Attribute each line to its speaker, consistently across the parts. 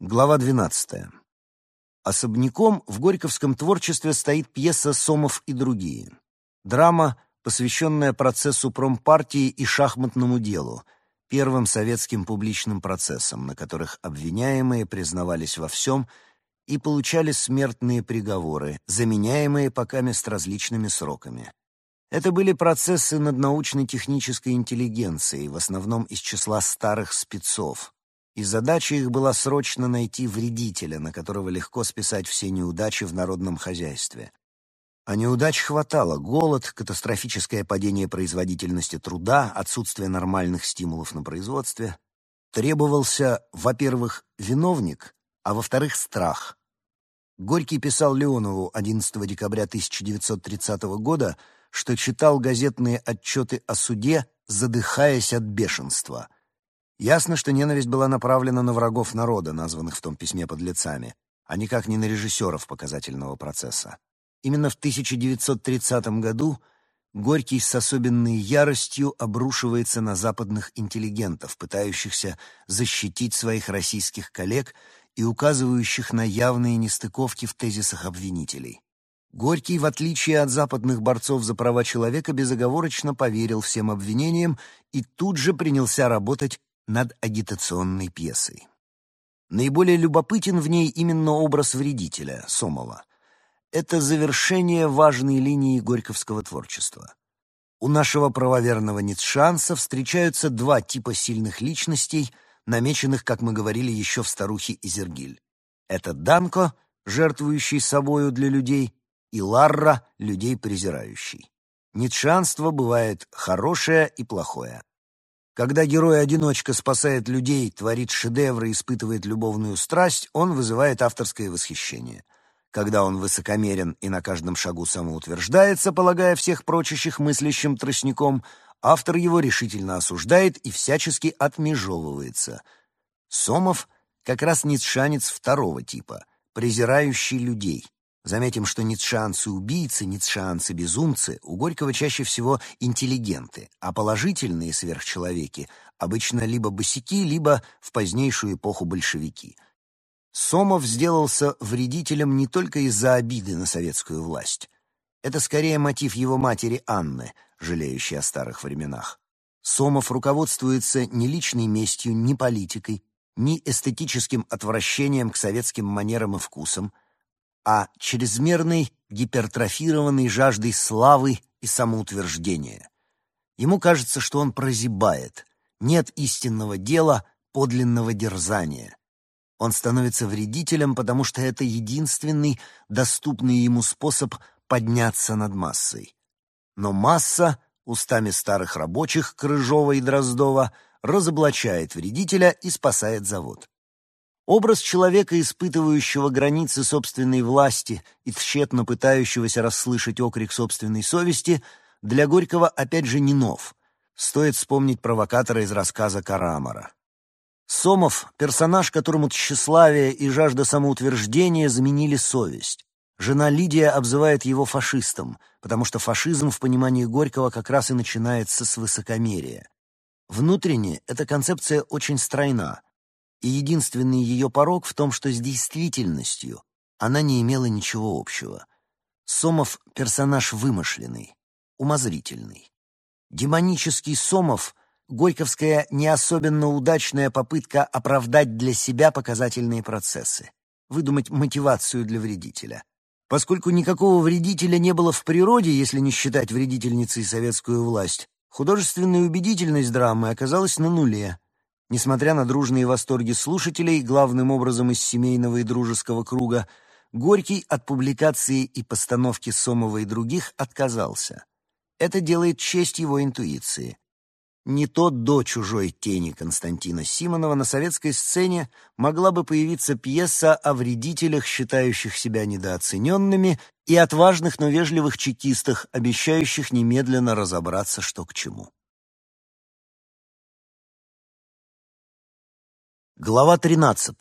Speaker 1: Глава 12. Особняком в горьковском творчестве стоит пьеса «Сомов и другие». Драма, посвященная процессу промпартии и шахматному делу, первым советским публичным процессам, на которых обвиняемые признавались во всем и получали смертные приговоры, заменяемые пока мест различными сроками. Это были процессы над научно-технической интеллигенцией, в основном из числа старых спецов, и задача их была срочно найти вредителя, на которого легко списать все неудачи в народном хозяйстве. А неудач хватало — голод, катастрофическое падение производительности труда, отсутствие нормальных стимулов на производстве. Требовался, во-первых, виновник, а во-вторых, страх. Горький писал Леонову 11 декабря 1930 года, что читал газетные отчеты о суде, задыхаясь от бешенства — Ясно, что ненависть была направлена на врагов народа, названных в том письме подлецами, а никак не на режиссеров показательного процесса. Именно в 1930 году Горький с особенной яростью обрушивается на западных интеллигентов, пытающихся защитить своих российских коллег и указывающих на явные нестыковки в тезисах обвинителей. Горький, в отличие от западных борцов за права человека, безоговорочно поверил всем обвинениям и тут же принялся работать над агитационной пьесой. Наиболее любопытен в ней именно образ вредителя, Сомова. Это завершение важной линии горьковского творчества. У нашего правоверного ницшанца встречаются два типа сильных личностей, намеченных, как мы говорили, еще в «Старухе Изергиль». Это Данко, жертвующий собою для людей, и Ларра, людей презирающий. Ницшанство бывает хорошее и плохое. Когда герой-одиночка спасает людей, творит шедевры, испытывает любовную страсть, он вызывает авторское восхищение. Когда он высокомерен и на каждом шагу самоутверждается, полагая всех прочащих мыслящим тростником, автор его решительно осуждает и всячески отмежевывается. Сомов как раз ницшанец второго типа, презирающий людей. Заметим, что ницшеанцы-убийцы, ницшеанцы-безумцы у Горького чаще всего интеллигенты, а положительные сверхчеловеки обычно либо босяки, либо в позднейшую эпоху большевики. Сомов сделался вредителем не только из-за обиды на советскую власть. Это скорее мотив его матери Анны, жалеющей о старых временах. Сомов руководствуется не личной местью, ни политикой, ни эстетическим отвращением к советским манерам и вкусам – а чрезмерной гипертрофированной жаждой славы и самоутверждения. Ему кажется, что он прозябает, нет истинного дела, подлинного дерзания. Он становится вредителем, потому что это единственный доступный ему способ подняться над массой. Но масса, устами старых рабочих Крыжова и Дроздова, разоблачает вредителя и спасает завод. Образ человека, испытывающего границы собственной власти и тщетно пытающегося расслышать окрик собственной совести, для Горького опять же не нов. Стоит вспомнить провокатора из рассказа Карамара. Сомов — персонаж, которому тщеславие и жажда самоутверждения заменили совесть. Жена Лидия обзывает его фашистом, потому что фашизм в понимании Горького как раз и начинается с высокомерия. Внутренне эта концепция очень стройна — и единственный ее порог в том, что с действительностью она не имела ничего общего. Сомов — персонаж вымышленный, умозрительный. Демонический Сомов — горьковская не особенно удачная попытка оправдать для себя показательные процессы, выдумать мотивацию для вредителя. Поскольку никакого вредителя не было в природе, если не считать вредительницей советскую власть, художественная убедительность драмы оказалась на нуле — Несмотря на дружные восторги слушателей, главным образом из семейного и дружеского круга, Горький от публикации и постановки Сомова и других отказался. Это делает честь его интуиции. Не то до чужой тени Константина Симонова на советской сцене могла бы появиться пьеса о вредителях, считающих себя недооцененными, и отважных, но вежливых чекистах, обещающих немедленно разобраться, что к чему. Глава 13.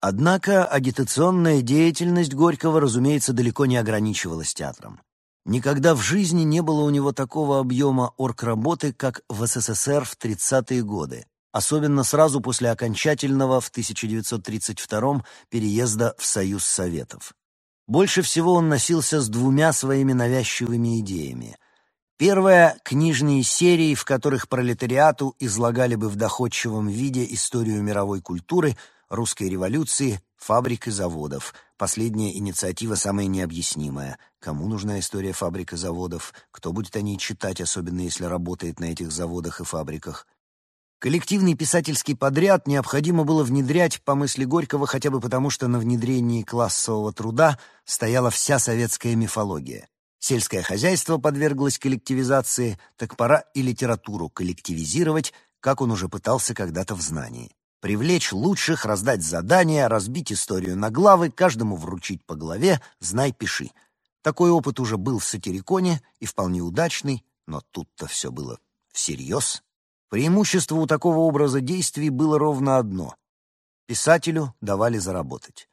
Speaker 1: Однако агитационная деятельность Горького, разумеется, далеко не ограничивалась театром. Никогда в жизни не было у него такого объема оргработы, как в СССР в 30-е годы, особенно сразу после окончательного в 1932 переезда в Союз Советов. Больше всего он носился с двумя своими навязчивыми идеями. Первая — книжные серии, в которых пролетариату излагали бы в доходчивом виде историю мировой культуры, русской революции, фабрик и заводов. Последняя инициатива самая необъяснимая. Кому нужна история фабрик и заводов? Кто будет о ней читать, особенно если работает на этих заводах и фабриках? Коллективный писательский подряд необходимо было внедрять, по мысли Горького, хотя бы потому, что на внедрении классового труда стояла вся советская мифология. Сельское хозяйство подверглось коллективизации, так пора и литературу коллективизировать, как он уже пытался когда-то в знании. Привлечь лучших, раздать задания, разбить историю на главы, каждому вручить по голове, знай, пиши. Такой опыт уже был в «Сатириконе» и вполне удачный, но тут-то все было всерьез. Преимущество у такого образа действий было ровно одно — писателю давали заработать.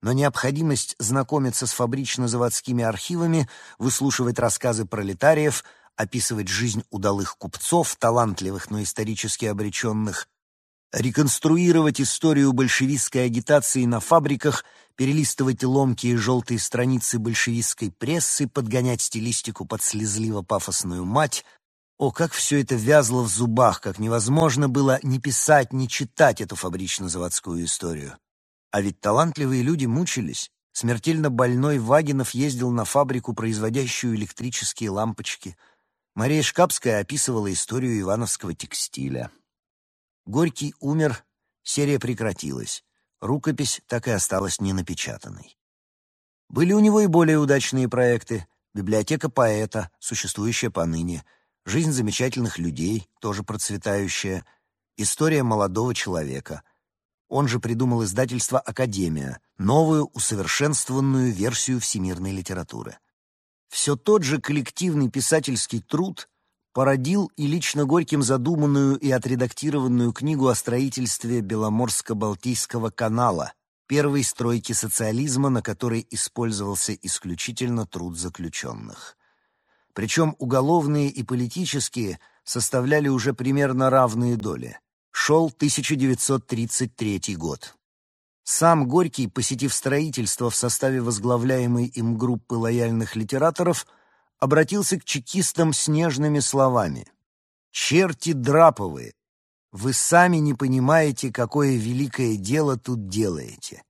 Speaker 1: Но необходимость знакомиться с фабрично-заводскими архивами, выслушивать рассказы пролетариев, описывать жизнь удалых купцов, талантливых, но исторически обреченных, реконструировать историю большевистской агитации на фабриках, перелистывать ломкие желтые страницы большевистской прессы, подгонять стилистику под слезливо-пафосную мать — о, как все это вязло в зубах, как невозможно было ни писать, ни читать эту фабрично-заводскую историю. А ведь талантливые люди мучились. Смертельно больной Вагинов ездил на фабрику, производящую электрические лампочки. Мария Шкапская описывала историю ивановского текстиля. Горький умер, серия прекратилась. Рукопись так и осталась ненапечатанной. Были у него и более удачные проекты. Библиотека поэта, существующая поныне — Жизнь замечательных людей, тоже процветающая. История молодого человека. Он же придумал издательство «Академия», новую усовершенствованную версию всемирной литературы. Все тот же коллективный писательский труд породил и лично Горьким задуманную и отредактированную книгу о строительстве Беломорско-Балтийского канала, первой стройки социализма, на которой использовался исключительно труд заключенных. Причем уголовные и политические составляли уже примерно равные доли. Шел 1933 год. Сам Горький, посетив строительство в составе возглавляемой им группы лояльных литераторов, обратился к чекистам с нежными словами. «Черти драповые! Вы сами не понимаете, какое великое дело тут делаете!»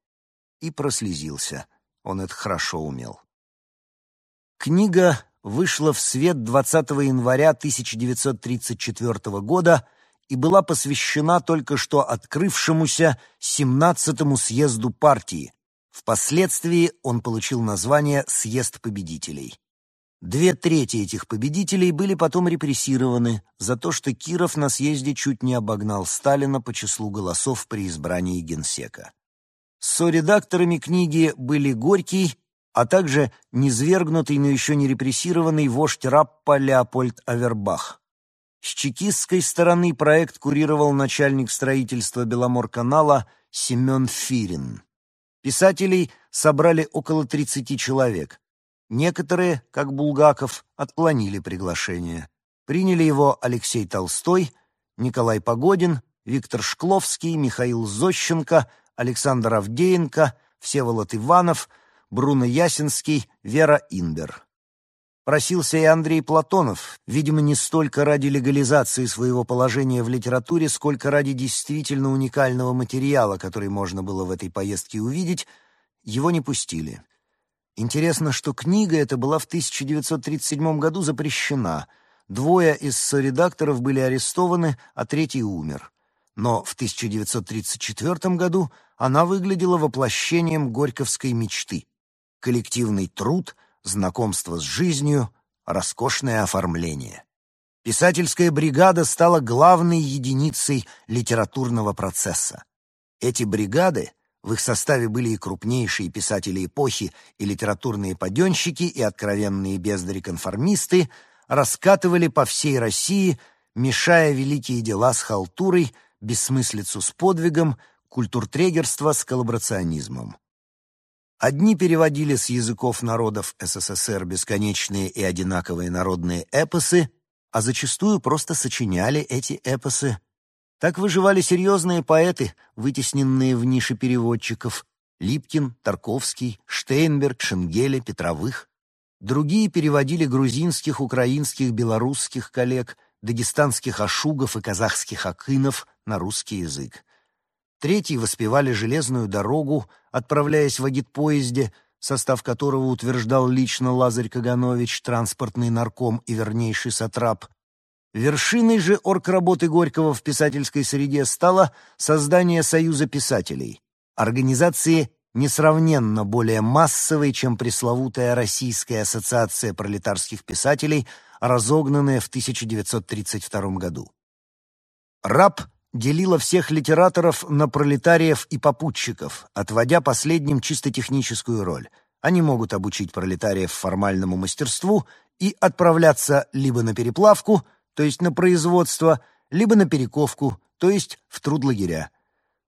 Speaker 1: И прослезился. Он это хорошо умел. Книга вышла в свет 20 января 1934 года и была посвящена только что открывшемуся 17-му съезду партии. Впоследствии он получил название «Съезд победителей». Две трети этих победителей были потом репрессированы за то, что Киров на съезде чуть не обогнал Сталина по числу голосов при избрании генсека. Со-редакторами книги были Горький а также низвергнутый, но еще не репрессированный вождь Раппа Леопольд Авербах. С чекистской стороны проект курировал начальник строительства Беломорканала Семен Фирин. Писателей собрали около 30 человек. Некоторые, как Булгаков, отклонили приглашение. Приняли его Алексей Толстой, Николай Погодин, Виктор Шкловский, Михаил Зощенко, Александр Авдеенко, Всеволод Иванов — Бруно Ясинский, Вера Инбер. Просился и Андрей Платонов, видимо, не столько ради легализации своего положения в литературе, сколько ради действительно уникального материала, который можно было в этой поездке увидеть, его не пустили. Интересно, что книга эта была в 1937 году запрещена. Двое из соредакторов были арестованы, а третий умер. Но в 1934 году она выглядела воплощением горьковской мечты коллективный труд, знакомство с жизнью, роскошное оформление. Писательская бригада стала главной единицей литературного процесса. Эти бригады, в их составе были и крупнейшие писатели эпохи, и литературные паденщики, и откровенные бездари-конформисты, раскатывали по всей России, мешая великие дела с халтурой, бессмыслицу с подвигом, культуртрегерство с коллаборационизмом. Одни переводили с языков народов СССР бесконечные и одинаковые народные эпосы, а зачастую просто сочиняли эти эпосы. Так выживали серьезные поэты, вытесненные в ниши переводчиков. Липкин, Тарковский, Штейнберг, Шенгеле, Петровых. Другие переводили грузинских, украинских, белорусских коллег, дагестанских ашугов и казахских акынов на русский язык. Третьи воспевали железную дорогу, отправляясь в агитпоезде, состав которого утверждал лично Лазарь Каганович, транспортный нарком и вернейший сатрап. Вершиной же оргработы Горького в писательской среде стало создание Союза писателей, организации несравненно более массовой, чем пресловутая Российская ассоциация пролетарских писателей, разогнанная в 1932 году. РАП делила всех литераторов на пролетариев и попутчиков, отводя последним чисто техническую роль. Они могут обучить пролетариев формальному мастерству и отправляться либо на переплавку, то есть на производство, либо на перековку, то есть в трудлагеря.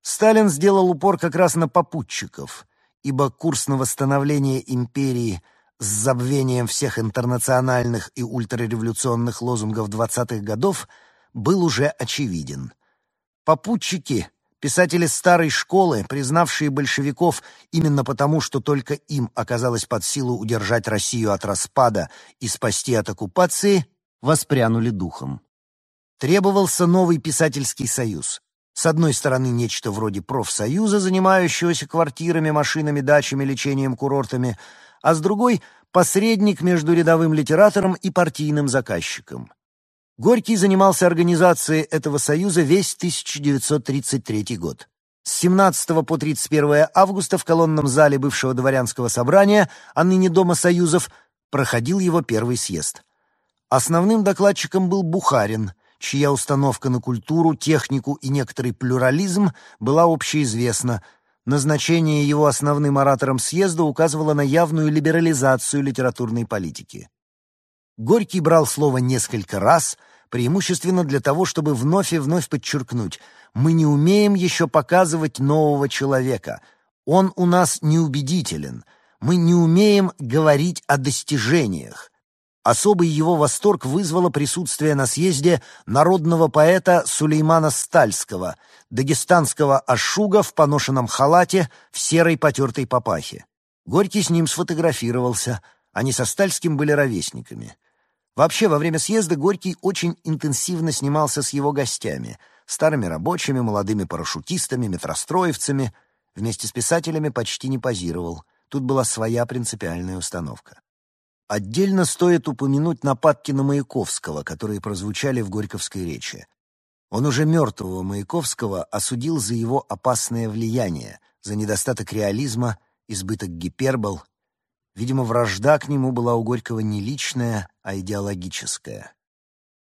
Speaker 1: Сталин сделал упор как раз на попутчиков, ибо курс на восстановление империи с забвением всех интернациональных и ультрареволюционных лозунгов 20-х годов был уже очевиден. Попутчики — писатели старой школы, признавшие большевиков именно потому, что только им оказалось под силу удержать Россию от распада и спасти от оккупации, воспрянули духом. Требовался новый писательский союз. С одной стороны, нечто вроде профсоюза, занимающегося квартирами, машинами, дачами, лечением, курортами, а с другой — посредник между рядовым литератором и партийным заказчиком. Горький занимался организацией этого союза весь 1933 год. С 17 по 31 августа в колонном зале бывшего дворянского собрания, а ныне Дома Союзов, проходил его первый съезд. Основным докладчиком был Бухарин, чья установка на культуру, технику и некоторый плюрализм была общеизвестна. Назначение его основным оратором съезда указывало на явную либерализацию литературной политики. Горький брал слово несколько раз, преимущественно для того, чтобы вновь и вновь подчеркнуть, мы не умеем еще показывать нового человека. Он у нас неубедителен. Мы не умеем говорить о достижениях. Особый его восторг вызвало присутствие на съезде народного поэта Сулеймана Стальского, дагестанского ашуга в поношенном халате в серой потертой папахе. Горький с ним сфотографировался, они со Стальским были ровесниками. Вообще, во время съезда Горький очень интенсивно снимался с его гостями — старыми рабочими, молодыми парашютистами, метростроевцами. Вместе с писателями почти не позировал. Тут была своя принципиальная установка. Отдельно стоит упомянуть нападки на Маяковского, которые прозвучали в Горьковской речи. Он уже мертвого Маяковского осудил за его опасное влияние, за недостаток реализма, избыток гипербол. Видимо, вражда к нему была у Горького не личная, а идеологическая.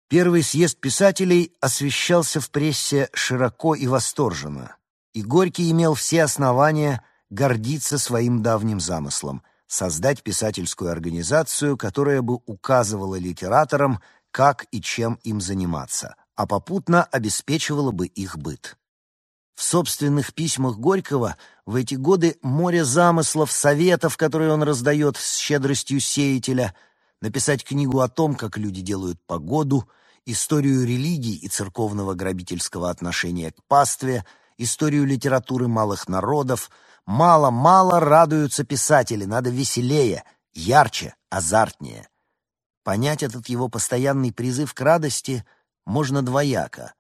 Speaker 1: Первый съезд писателей освещался в прессе широко и восторженно, и Горький имел все основания гордиться своим давним замыслом — создать писательскую организацию, которая бы указывала литераторам, как и чем им заниматься, а попутно обеспечивала бы их быт. В собственных письмах Горького в эти годы море замыслов, советов, которые он раздает с щедростью сеятеля, написать книгу о том, как люди делают погоду, историю религии и церковного грабительского отношения к пастве, историю литературы малых народов — Мало-мало радуются писатели, надо веселее, ярче, азартнее. Понять этот его постоянный призыв к радости можно двояко.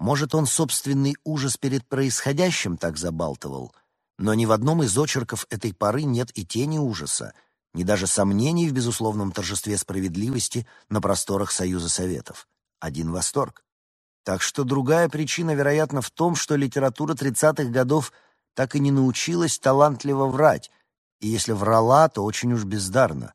Speaker 1: Может, он собственный ужас перед происходящим так забалтывал, но ни в одном из очерков этой поры нет и тени ужаса, ни даже сомнений в безусловном торжестве справедливости на просторах Союза Советов. Один восторг. Так что другая причина, вероятно, в том, что литература 30-х годов — так и не научилась талантливо врать, и если врала, то очень уж бездарно.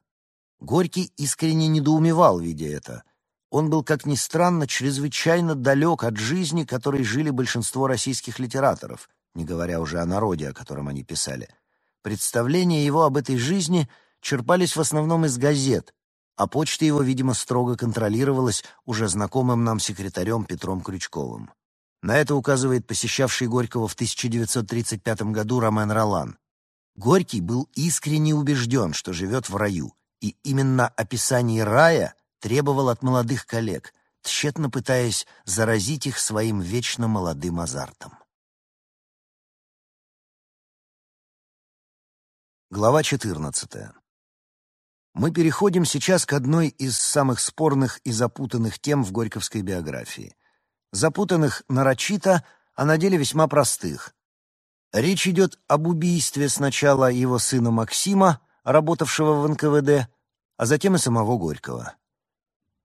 Speaker 1: Горький искренне недоумевал, видя это. Он был, как ни странно, чрезвычайно далек от жизни, которой жили большинство российских литераторов, не говоря уже о народе, о котором они писали. Представления его об этой жизни черпались в основном из газет, а почта его, видимо, строго контролировалась уже знакомым нам секретарем Петром Крючковым. На это указывает посещавший Горького в 1935 году Ромен Ролан. Горький был искренне убежден, что живет в раю, и именно описание рая требовал от молодых коллег, тщетно пытаясь заразить их своим вечно молодым азартом. Глава 14. Мы переходим сейчас к одной из самых спорных и запутанных тем в горьковской биографии. Запутанных нарочито, а на деле весьма простых. Речь идет об убийстве сначала его сына Максима, работавшего в НКВД, а затем и самого Горького.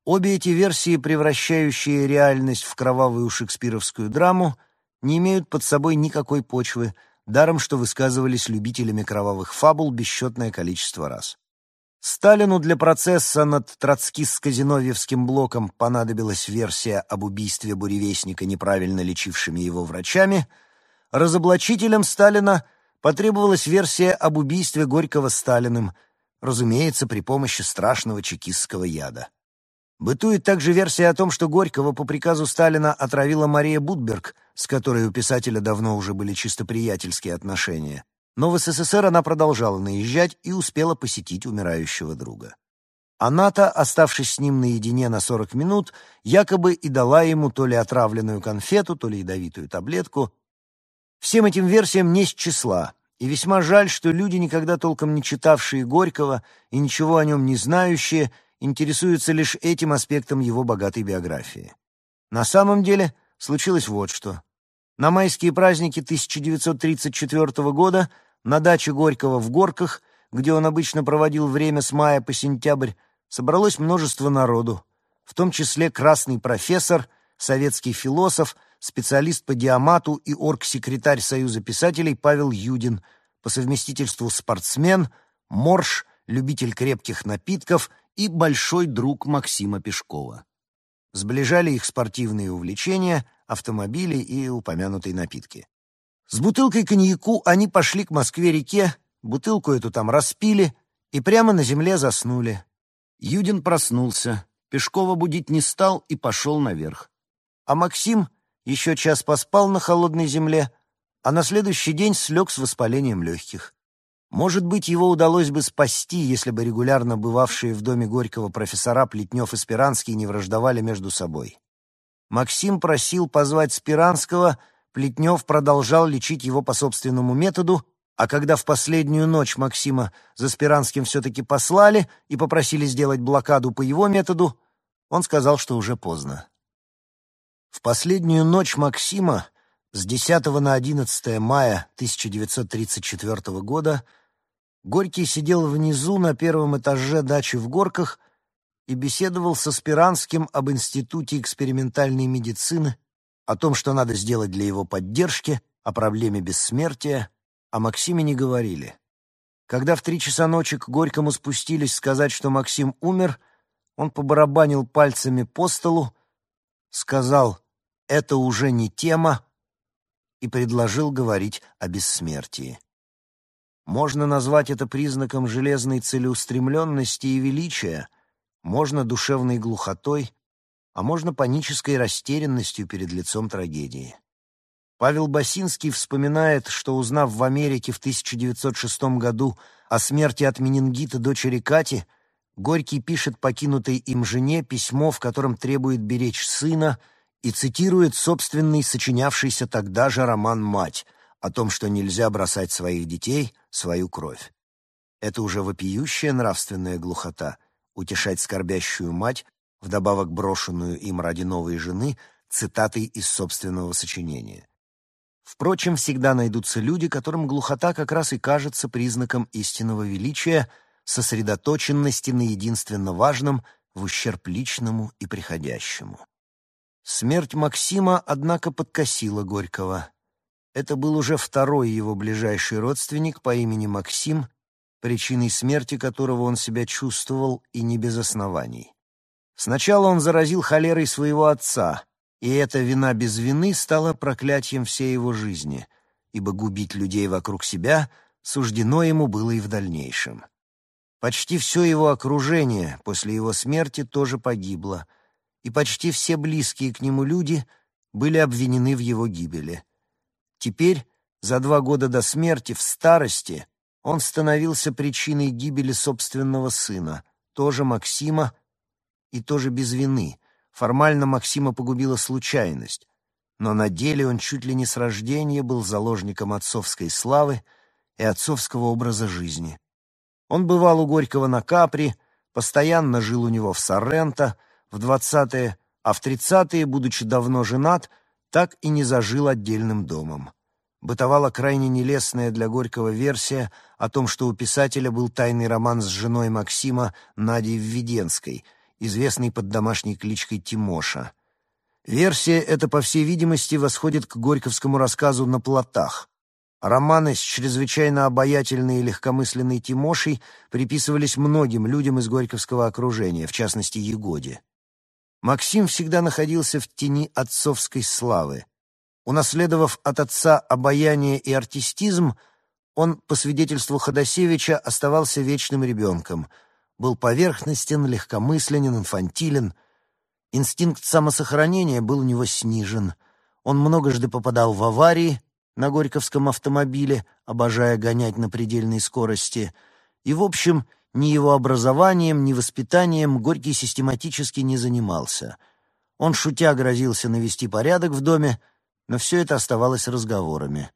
Speaker 1: Обе эти версии, превращающие реальность в кровавую шекспировскую драму, не имеют под собой никакой почвы, даром что высказывались любителями кровавых фабул бесчетное количество раз. Сталину для процесса над троцкистско-зиновьевским блоком понадобилась версия об убийстве буревестника неправильно лечившими его врачами, разоблачителям Сталина потребовалась версия об убийстве Горького Сталиным, разумеется, при помощи страшного чекистского яда. Бытует также версия о том, что Горького по приказу Сталина отравила Мария Будберг, с которой у писателя давно уже были чисто приятельские отношения, но в СССР она продолжала наезжать и успела посетить умирающего друга. Она-то, оставшись с ним наедине на 40 минут, якобы и дала ему то ли отравленную конфету, то ли ядовитую таблетку. Всем этим версиям не с числа, и весьма жаль, что люди, никогда толком не читавшие Горького и ничего о нем не знающие, интересуются лишь этим аспектом его богатой биографии. На самом деле случилось вот что. На майские праздники 1934 года на даче Горького в Горках, где он обычно проводил время с мая по сентябрь, собралось множество народу, в том числе красный профессор, советский философ, специалист по диамату и оргсекретарь Союза писателей Павел Юдин, по совместительству спортсмен, морж, любитель крепких напитков и большой друг Максима Пешкова. Сближали их спортивные увлечения, автомобили и упомянутые напитки. С бутылкой коньяку они пошли к Москве-реке, бутылку эту там распили и прямо на земле заснули. Юдин проснулся, Пешкова будить не стал и пошел наверх. А Максим еще час поспал на холодной земле, а на следующий день слег с воспалением легких. Может быть, его удалось бы спасти, если бы регулярно бывавшие в доме Горького профессора Плетнев и Спиранский не враждовали между собой. Максим просил позвать Спиранского — Плетнев продолжал лечить его по собственному методу, а когда в последнюю ночь Максима за Спиранским все-таки послали и попросили сделать блокаду по его методу, он сказал, что уже поздно. В последнюю ночь Максима с 10 на 11 мая 1934 года Горький сидел внизу на первом этаже дачи в Горках и беседовал со Спиранским об Институте экспериментальной медицины о том, что надо сделать для его поддержки, о проблеме бессмертия, о Максиме не говорили. Когда в три часа ночи к Горькому спустились сказать, что Максим умер, он побарабанил пальцами по столу, сказал «это уже не тема» и предложил говорить о бессмертии. Можно назвать это признаком железной целеустремленности и величия, можно душевной глухотой, а можно панической растерянностью перед лицом трагедии. Павел Басинский вспоминает, что, узнав в Америке в 1906 году о смерти от менингита дочери Кати, Горький пишет покинутой им жене письмо, в котором требует беречь сына и цитирует собственный сочинявшийся тогда же роман «Мать» о том, что нельзя бросать своих детей, свою кровь. Это уже вопиющая нравственная глухота — утешать скорбящую мать, вдобавок брошенную им ради новой жены, цитатой из собственного сочинения. Впрочем, всегда найдутся люди, которым глухота как раз и кажется признаком истинного величия, сосредоточенности на единственно важном в ущерб личному и приходящему. Смерть Максима, однако, подкосила Горького. Это был уже второй его ближайший родственник по имени Максим, причиной смерти которого он себя чувствовал и не без оснований. Сначала он заразил холерой своего отца, и эта вина без вины стала проклятием всей его жизни, ибо губить людей вокруг себя суждено ему было и в дальнейшем. Почти все его окружение после его смерти тоже погибло, и почти все близкие к нему люди были обвинены в его гибели. Теперь, за два года до смерти, в старости, он становился причиной гибели собственного сына, тоже Максима, и тоже без вины, Формально Максима погубила случайность, но на деле он чуть ли не с рождения был заложником отцовской славы и отцовского образа жизни. Он бывал у Горького на Капри, постоянно жил у него в Сорренто, в двадцатые, а в тридцатые, будучи давно женат, так и не зажил отдельным домом. Бытовала крайне нелестная для Горького версия о том, что у писателя был тайный роман с женой Максима Надей Введенской, известной под домашней кличкой Тимоша. Версия эта, по всей видимости, восходит к горьковскому рассказу «На плотах». Романы с чрезвычайно обаятельной и легкомысленной Тимошей приписывались многим людям из горьковского окружения, в частности, Егоде. Максим всегда находился в тени отцовской славы. Унаследовав от отца обаяние и артистизм, он, по свидетельству Ходосевича, оставался вечным ребенком, был поверхностен, легкомысленен, инфантилен. Инстинкт самосохранения был у него снижен. Он многожды попадал в аварии на Горьковском автомобиле, обожая гонять на предельной скорости, и, в общем, ни его образованием, ни воспитанием Горький систематически не занимался. Он, шутя, грозился навести порядок в доме, но все это оставалось разговорами.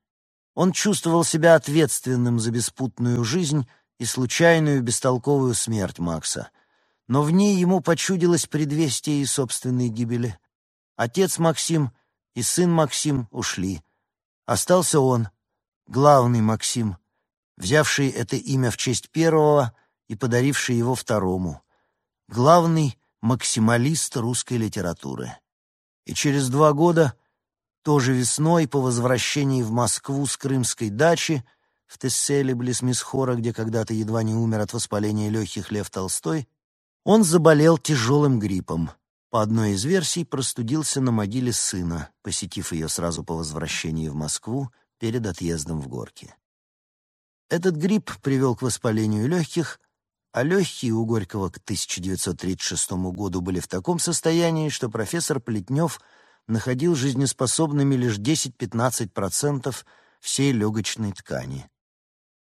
Speaker 1: Он чувствовал себя ответственным за беспутную жизнь и случайную бестолковую смерть Макса. Но в ней ему почудилось предвестие и собственной гибели. Отец Максим и сын Максим ушли. Остался он, главный Максим, взявший это имя в честь первого — и подаривший его второму. Главный максималист русской литературы. И через два года, тоже весной, по возвращении в Москву с крымской дачи, в Тесселе, близ Мисхора, где когда-то едва не умер от воспаления легких Лев Толстой, он заболел тяжелым гриппом. По одной из версий, простудился на могиле сына, посетив ее сразу по возвращении в Москву перед отъездом в Горки. Этот грипп привел к воспалению легких, а легкие у Горького к 1936 году были в таком состоянии, что профессор Плетнев находил жизнеспособными лишь 10-15% всей легочной ткани.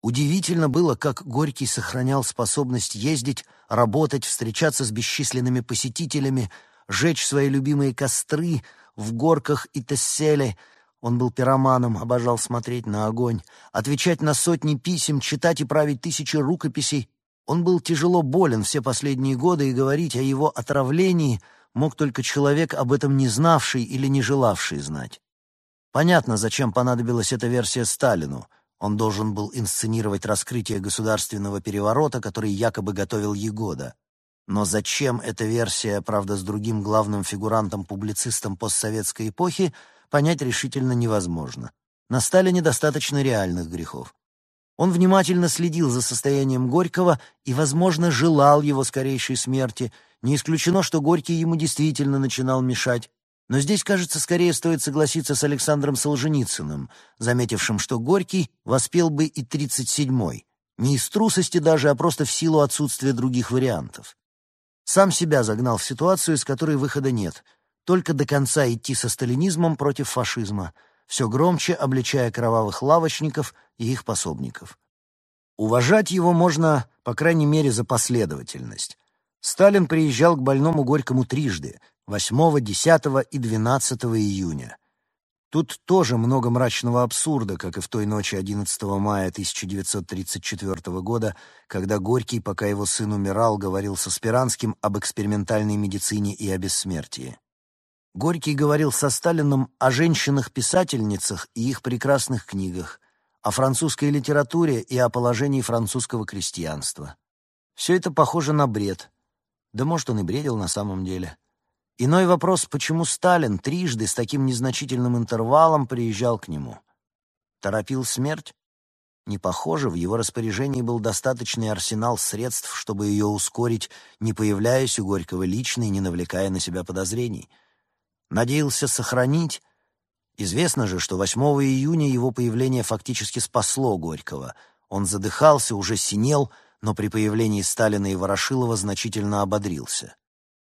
Speaker 1: Удивительно было, как Горький сохранял способность ездить, работать, встречаться с бесчисленными посетителями, жечь свои любимые костры в горках и Тесселе. Он был пироманом, обожал смотреть на огонь, отвечать на сотни писем, читать и править тысячи рукописей, он был тяжело болен все последние годы, и говорить о его отравлении мог только человек, об этом не знавший или не желавший знать. Понятно, зачем понадобилась эта версия Сталину. Он должен был инсценировать раскрытие государственного переворота, который якобы готовил Егода. Но зачем эта версия, правда, с другим главным фигурантом-публицистом постсоветской эпохи, понять решительно невозможно. На Сталине достаточно реальных грехов. Он внимательно следил за состоянием Горького и, возможно, желал его скорейшей смерти. Не исключено, что Горький ему действительно начинал мешать. Но здесь, кажется, скорее стоит согласиться с Александром Солженицыным, заметившим, что Горький воспел бы и 37-й. Не из трусости даже, а просто в силу отсутствия других вариантов. Сам себя загнал в ситуацию, из которой выхода нет. Только до конца идти со сталинизмом против фашизма — все громче обличая кровавых лавочников и их пособников. Уважать его можно, по крайней мере, за последовательность. Сталин приезжал к больному Горькому трижды — 8, 10 и 12 июня. Тут тоже много мрачного абсурда, как и в той ночи 11 мая 1934 года, когда Горький, пока его сын умирал, говорил со Спиранским об экспериментальной медицине и о бессмертии. Горький говорил со Сталином о женщинах-писательницах и их прекрасных книгах, о французской литературе и о положении французского крестьянства. Все это похоже на бред. Да может, он и бредил на самом деле. Иной вопрос, почему Сталин трижды с таким незначительным интервалом приезжал к нему? Торопил смерть? Не похоже, в его распоряжении был достаточный арсенал средств, чтобы ее ускорить, не появляясь у Горького лично и не навлекая на себя подозрений — надеялся сохранить. Известно же, что 8 июня его появление фактически спасло Горького. Он задыхался, уже синел, но при появлении Сталина и Ворошилова значительно ободрился.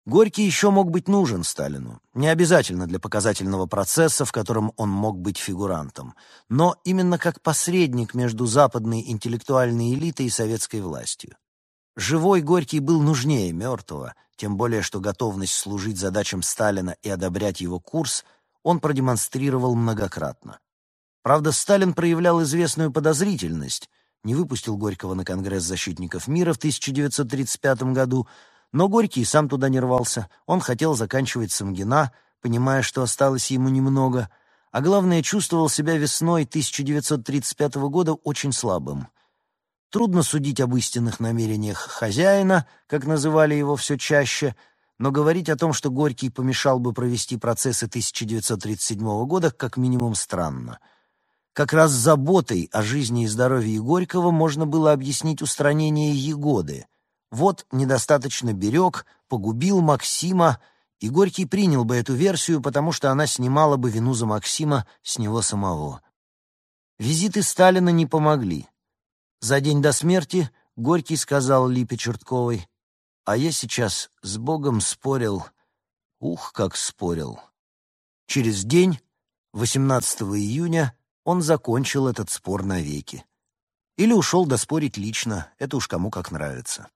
Speaker 1: Горький еще мог быть нужен Сталину, не обязательно для показательного процесса, в котором он мог быть фигурантом, но именно как посредник между западной интеллектуальной элитой и советской властью. Живой Горький был нужнее мертвого, тем более что готовность служить задачам Сталина и одобрять его курс он продемонстрировал многократно. Правда, Сталин проявлял известную подозрительность, не выпустил Горького на Конгресс защитников мира в 1935 году, но Горький сам туда не рвался. Он хотел заканчивать Самгина, понимая, что осталось ему немного, а главное, чувствовал себя весной 1935 года очень слабым. Трудно судить об истинных намерениях хозяина, как называли его все чаще, но говорить о том, что Горький помешал бы провести процессы 1937 года, как минимум странно. Как раз заботой о жизни и здоровье Горького можно было объяснить устранение Егоды. Вот недостаточно берег, погубил Максима, и Горький принял бы эту версию, потому что она снимала бы вину за Максима с него самого. Визиты Сталина не помогли. За день до смерти Горький сказал Липе Чертковой, «А я сейчас с Богом спорил, ух, как спорил». Через день, 18 июня, он закончил этот спор навеки. Или ушел доспорить лично, это уж кому как нравится.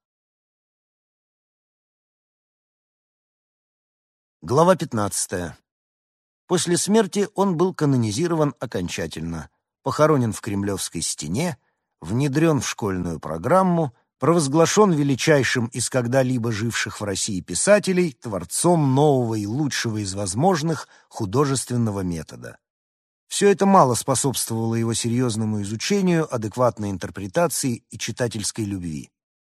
Speaker 1: Глава 15. После смерти он был канонизирован окончательно, похоронен в Кремлевской стене, внедрен в школьную программу, провозглашен величайшим из когда-либо живших в России писателей, творцом нового и лучшего из возможных художественного метода. Все это мало способствовало его серьезному изучению, адекватной интерпретации и читательской любви.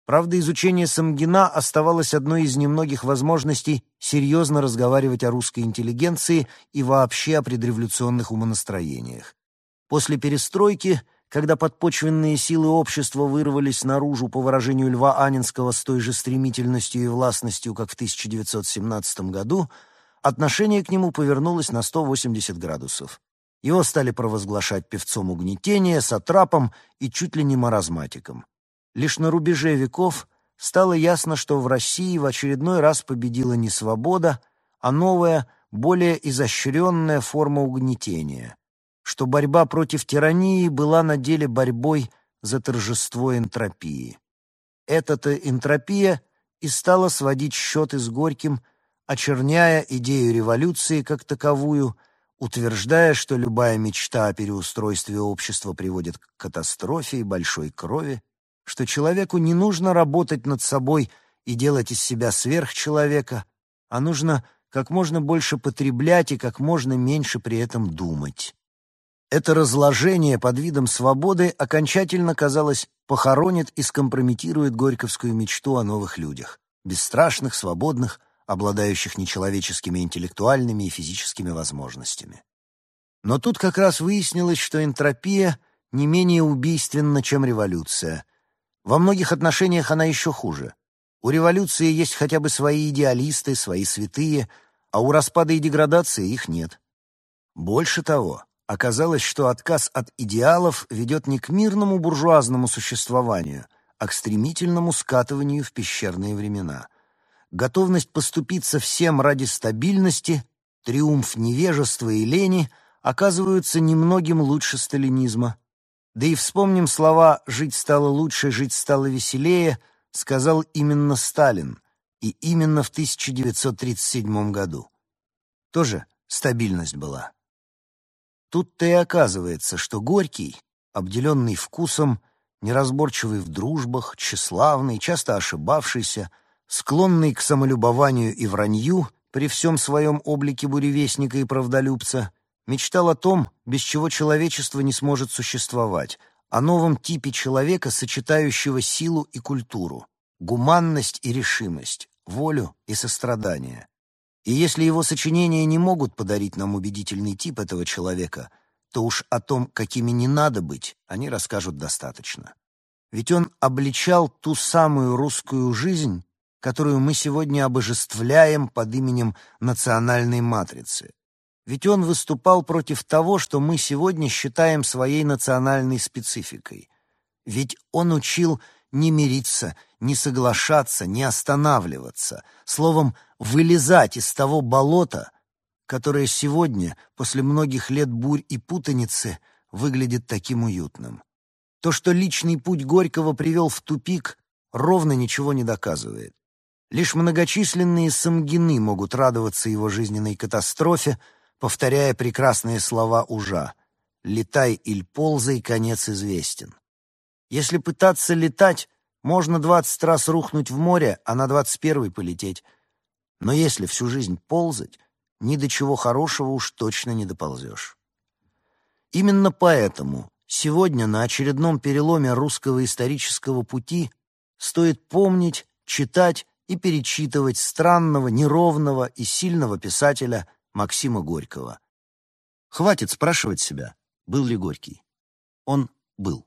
Speaker 1: Правда, изучение Самгина оставалось одной из немногих возможностей серьезно разговаривать о русской интеллигенции и вообще о предреволюционных умонастроениях. После перестройки когда подпочвенные силы общества вырвались наружу по выражению Льва Анинского с той же стремительностью и властностью, как в 1917 году, отношение к нему повернулось на 180 градусов. Его стали провозглашать певцом угнетения, сатрапом и чуть ли не маразматиком. Лишь на рубеже веков стало ясно, что в России в очередной раз победила не свобода, а новая, более изощренная форма угнетения — что борьба против тирании была на деле борьбой за торжество энтропии. Эта-то энтропия и стала сводить счеты с Горьким, очерняя идею революции как таковую, утверждая, что любая мечта о переустройстве общества приводит к катастрофе и большой крови, что человеку не нужно работать над собой и делать из себя сверхчеловека, а нужно как можно больше потреблять и как можно меньше при этом думать. Это разложение под видом свободы окончательно, казалось, похоронит и скомпрометирует горьковскую мечту о новых людях, бесстрашных, свободных, обладающих нечеловеческими интеллектуальными и физическими возможностями. Но тут как раз выяснилось, что энтропия не менее убийственна, чем революция. Во многих отношениях она еще хуже. У революции есть хотя бы свои идеалисты, свои святые, а у распада и деградации их нет. Больше того, Оказалось, что отказ от идеалов ведет не к мирному буржуазному существованию, а к стремительному скатыванию в пещерные времена. Готовность поступиться всем ради стабильности, триумф невежества и лени оказываются немногим лучше сталинизма. Да и вспомним слова «жить стало лучше, жить стало веселее» сказал именно Сталин, и именно в 1937 году. Тоже стабильность была. Тут-то и оказывается, что Горький, обделенный вкусом, неразборчивый в дружбах, тщеславный, часто ошибавшийся, склонный к самолюбованию и вранью при всем своем облике буревестника и правдолюбца, мечтал о том, без чего человечество не сможет существовать, о новом типе человека, сочетающего силу и культуру, гуманность и решимость, волю и сострадание. И если его сочинения не могут подарить нам убедительный тип этого человека, то уж о том, какими не надо быть, они расскажут достаточно. Ведь он обличал ту самую русскую жизнь, которую мы сегодня обожествляем под именем национальной матрицы. Ведь он выступал против того, что мы сегодня считаем своей национальной спецификой. Ведь он учил не мириться, не соглашаться, не останавливаться, словом, вылезать из того болота, которое сегодня, после многих лет бурь и путаницы, выглядит таким уютным. То, что личный путь Горького привел в тупик, ровно ничего не доказывает. Лишь многочисленные самгины могут радоваться его жизненной катастрофе, повторяя прекрасные слова ужа «Летай иль ползай, конец известен». Если пытаться летать, можно двадцать раз рухнуть в море, а на двадцать первый полететь. Но если всю жизнь ползать, ни до чего хорошего уж точно не доползешь. Именно поэтому сегодня на очередном переломе русского исторического пути стоит помнить, читать и перечитывать странного, неровного и сильного писателя Максима Горького. Хватит спрашивать себя, был ли Горький. Он был.